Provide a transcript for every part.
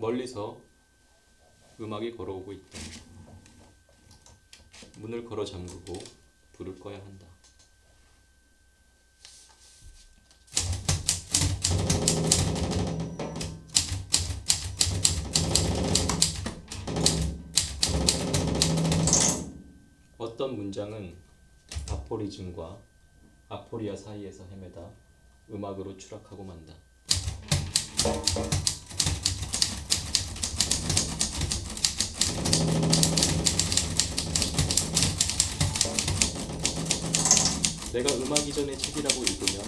멀리서 음악이 걸어오고 있다. 문을 걸어 잠그고 불을 꺼야 한다. 어떤 문장은 아포리즘과 아포리아 사이에서 헤매다 음악으로 추락하고 만다. 내가 음악 이전의 책이라고 읽으면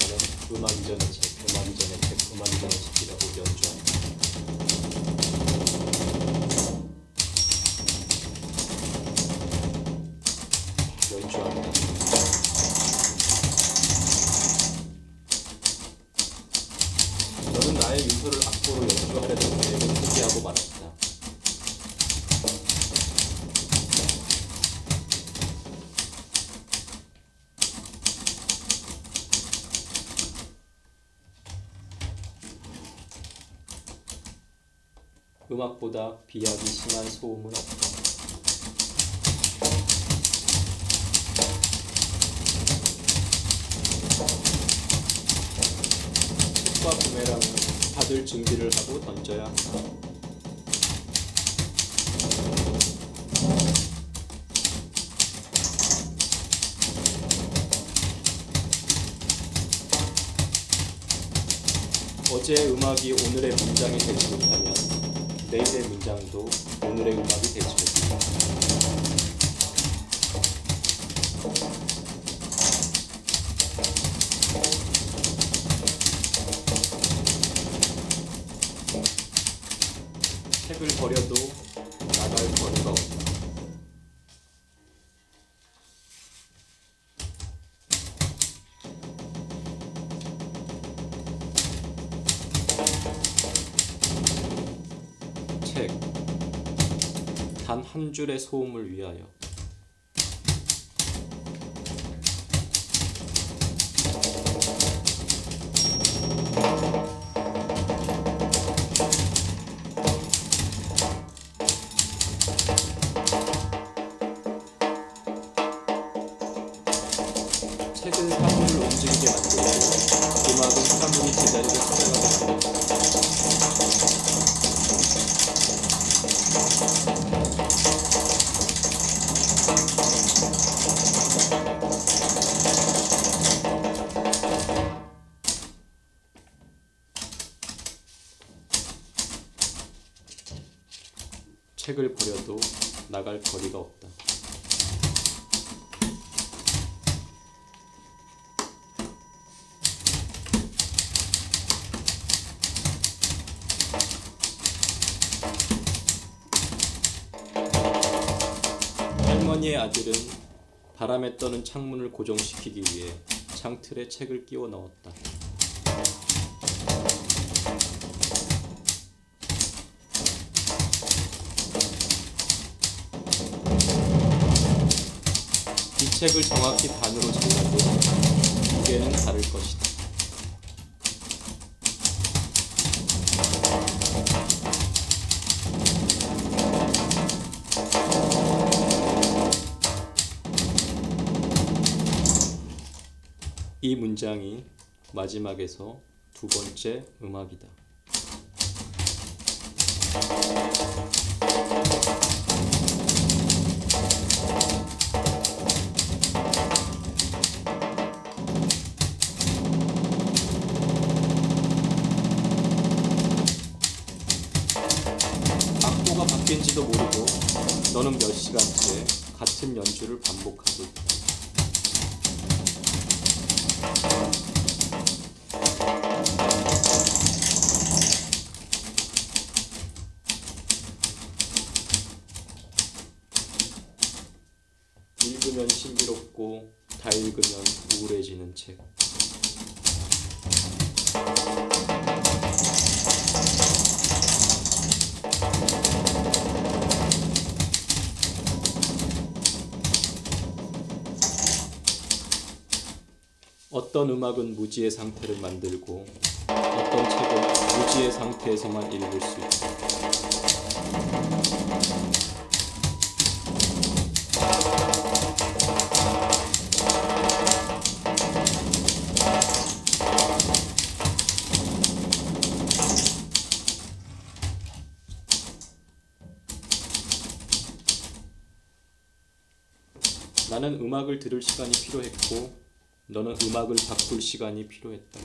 나는 음악 이전의 책, 음악 이전의 책, 음악 이전의 책이라고 연주한다. 음악보다 비약이 심한 소음은 없다. 책과 부메랑은 받을 준비를 하고 던져야 한다. 어제의 음악이 오늘의 문장이 되지 못하면 내일의 문장도 오늘의 음악이 되지 못한다. 책을 버려도 한 줄의 소음을 위하여. 책을 버려도 나갈 거리가 없다. 할머니의 아들은 바람에 떠는 창문을 고정시키기 위해 창틀에 책을 끼워 넣었다. 책을 정확히 반으로 잘라도 무게는 다를 것이다. 이 문장이 마지막에서 두 번째 음악이다. 바뀐지도 모르고 너는 몇 시간째 같은 연주를 반복하고 있다. 읽으면 신비롭고 다 읽으면 우울해지는 책. 어떤 음악은 무지의 상태를 만들고 어떤 책은 무지의 상태에서만 읽을 수 있다. 나는 음악을 들을 시간이 필요했고 너는 음악을 바꿀 시간이 필요했다.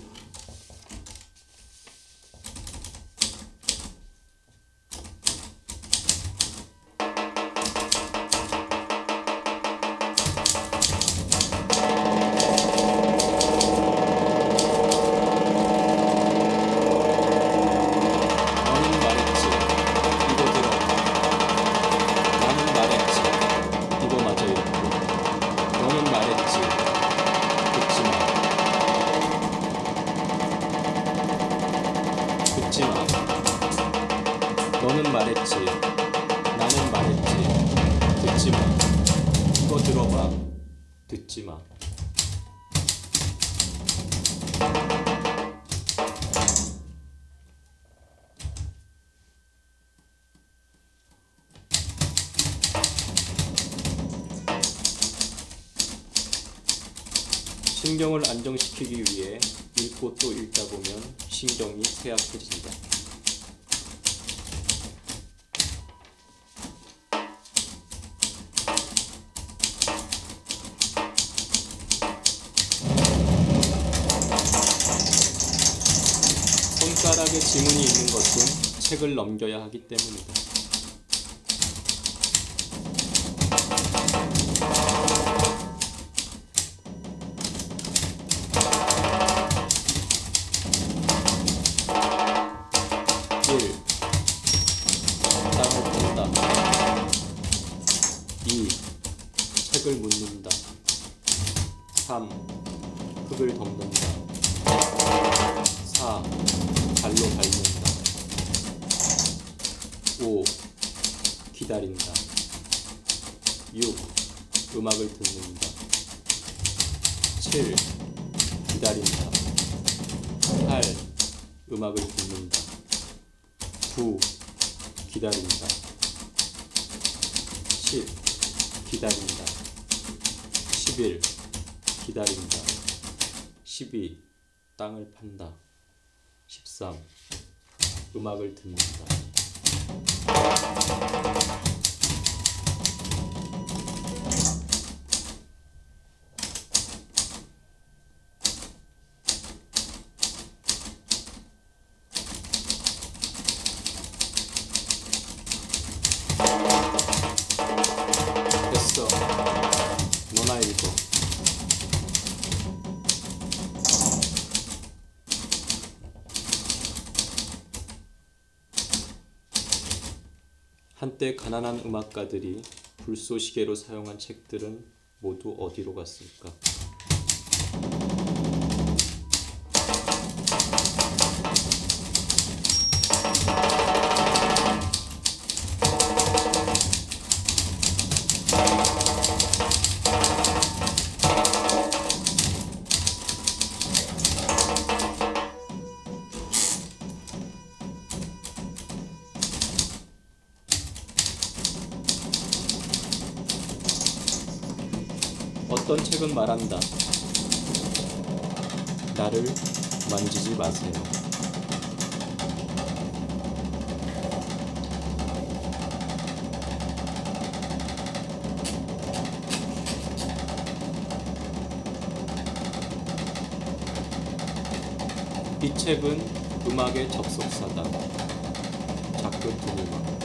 너는 말했지. 나는 말했지. 듣지 마. 이거 들어봐. 듣지 마. 신경을 안정시키기 위해 읽고 또 읽다 보면 신경이 쇠약해진다. 지문이 있는 것은 책을 넘겨야 하기 때문이다. 일 땅을 판다. 2. 책을 묻는다. 3. 흙을 덮는다. 4. 발로 밟는다. 5. 기다린다. 6. 음악을 듣는다. 7. 기다린다. 8. 음악을 듣는다. 9. 기다린다. 10. 기다린다. 11. 기다린다. 12. 땅을 판다. 13. 음악을 듣는다. 한때 가난한 음악가들이 불쏘시개로 사용한 책들은 모두 어디로 갔을까? 책은 말한다. 나를 만지지 마세요. 이 책은 음악의 접속사다. 작은 동음악.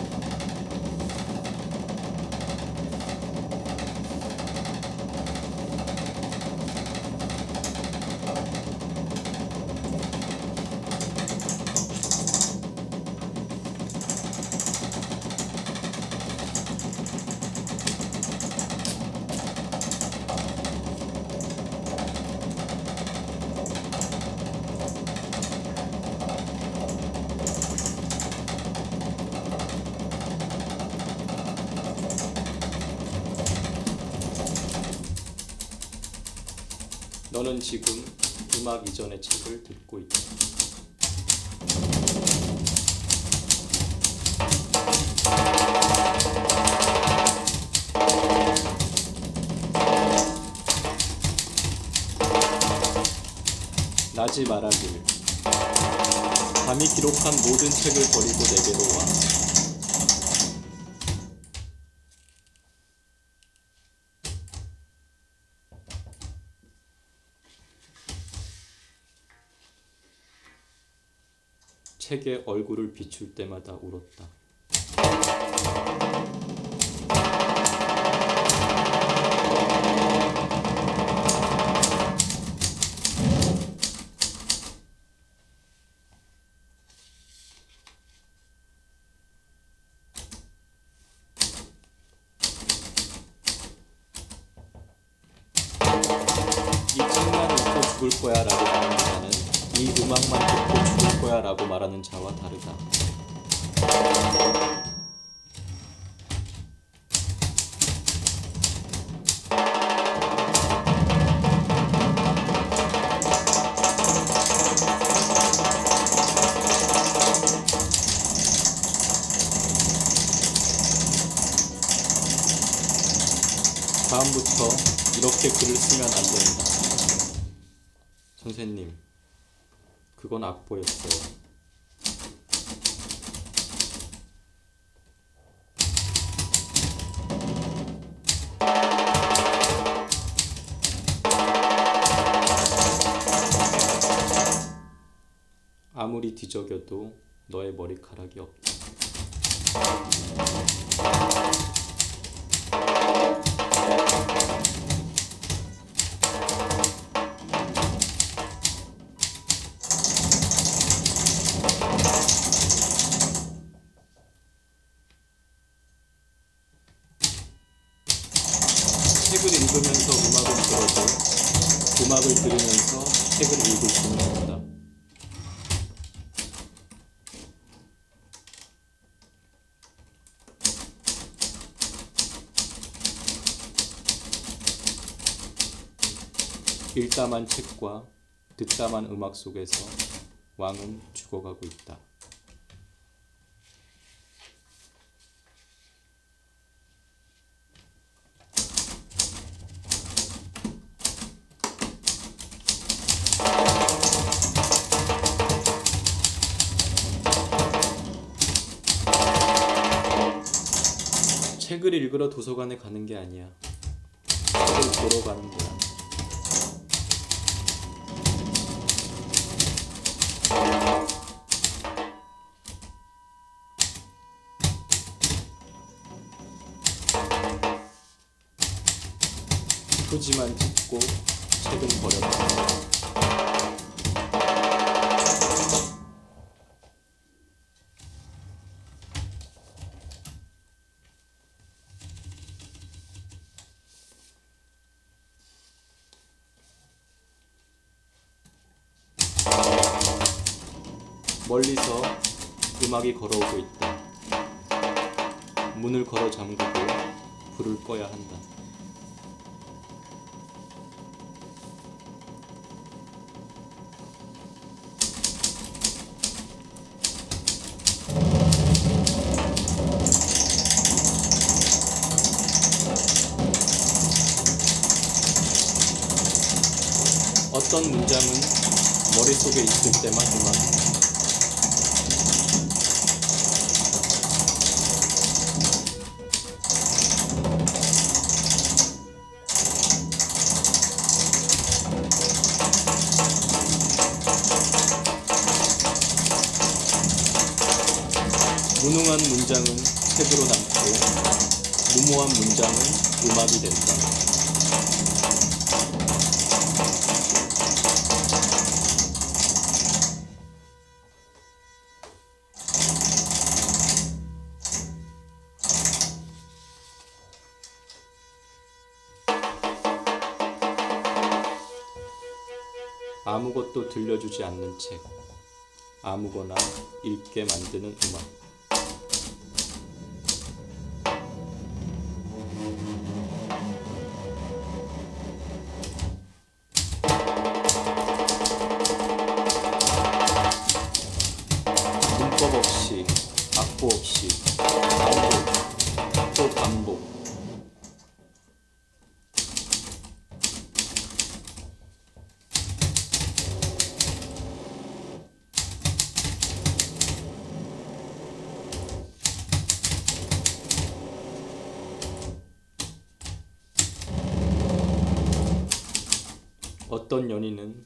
지금 음악 이전의 책을 듣고 있다. 낮이 말하길 밤이 기록한 모든 책을 버리고 내게로 와 책에 얼굴을 비출 때마다 울었다. 이 책만 읽고 죽을 거야 라고 말하는 자는 이 음악만 거야 라고 말하는 자와 다르다. 다음부터 이렇게 글을 쓰면 안 된다. 선생님, 그건 악보였어요. 아무리 뒤적여도 너의 머리카락이 없다. 음악을 들으면서 책을 읽을 수는 없다. 읽다만 책과 듣다만 음악 속에서 왕은 죽어가고 있다. 책을 읽으러 도서관에 가는 게 아니야. 책을 보러 가는 거야. 표지만 찍고 책은 버렸다. 멀리서 음악이 걸어오고 있다. 문을 걸어 잠그고 불을 꺼야 한다. 어떤 문장은 머릿속에 있을 때만 음악이 무 문장은 책으로 남고 무모한 문장은 음악이 된다. 아무것도 들려주지 않는 책. 아무거나 읽게 만드는 음악. 악법 없이, 악보 없이, 반복, 또 반복. 어떤 연인은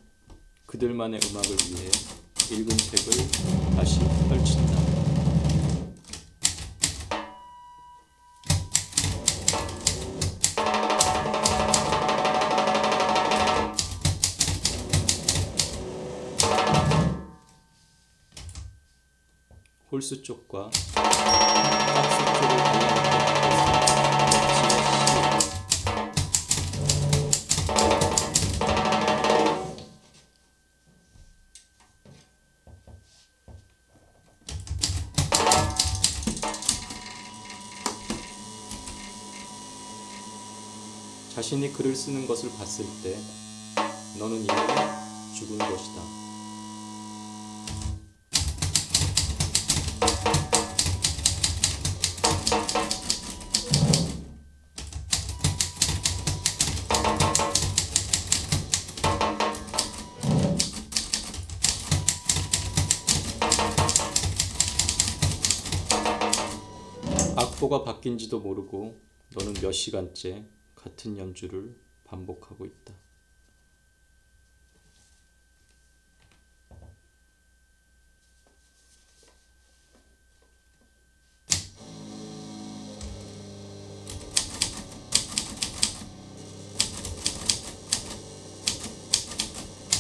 그들만의 음악을 위해 읽은 책을 다시 펼친다. 홀수 쪽과 박스 쪽을 발라놓은 자신이 글을 쓰는 것을 봤을 때 너는 이미 죽은 것이다. 악보가 바뀐지도 모르고 너는 몇 시간째 같은 연주를 반복하고 있다.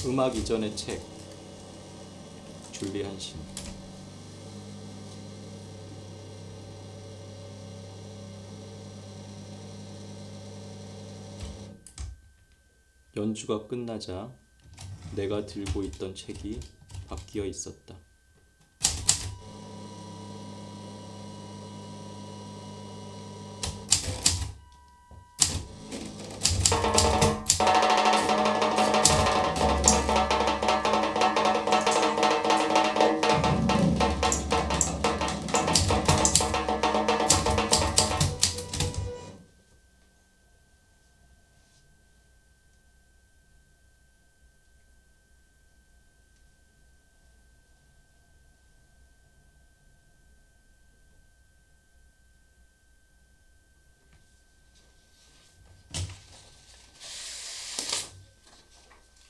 음악 이전의 책 줄리 한신 연주가 끝나자 내가 들고 있던 책이 바뀌어 있었다.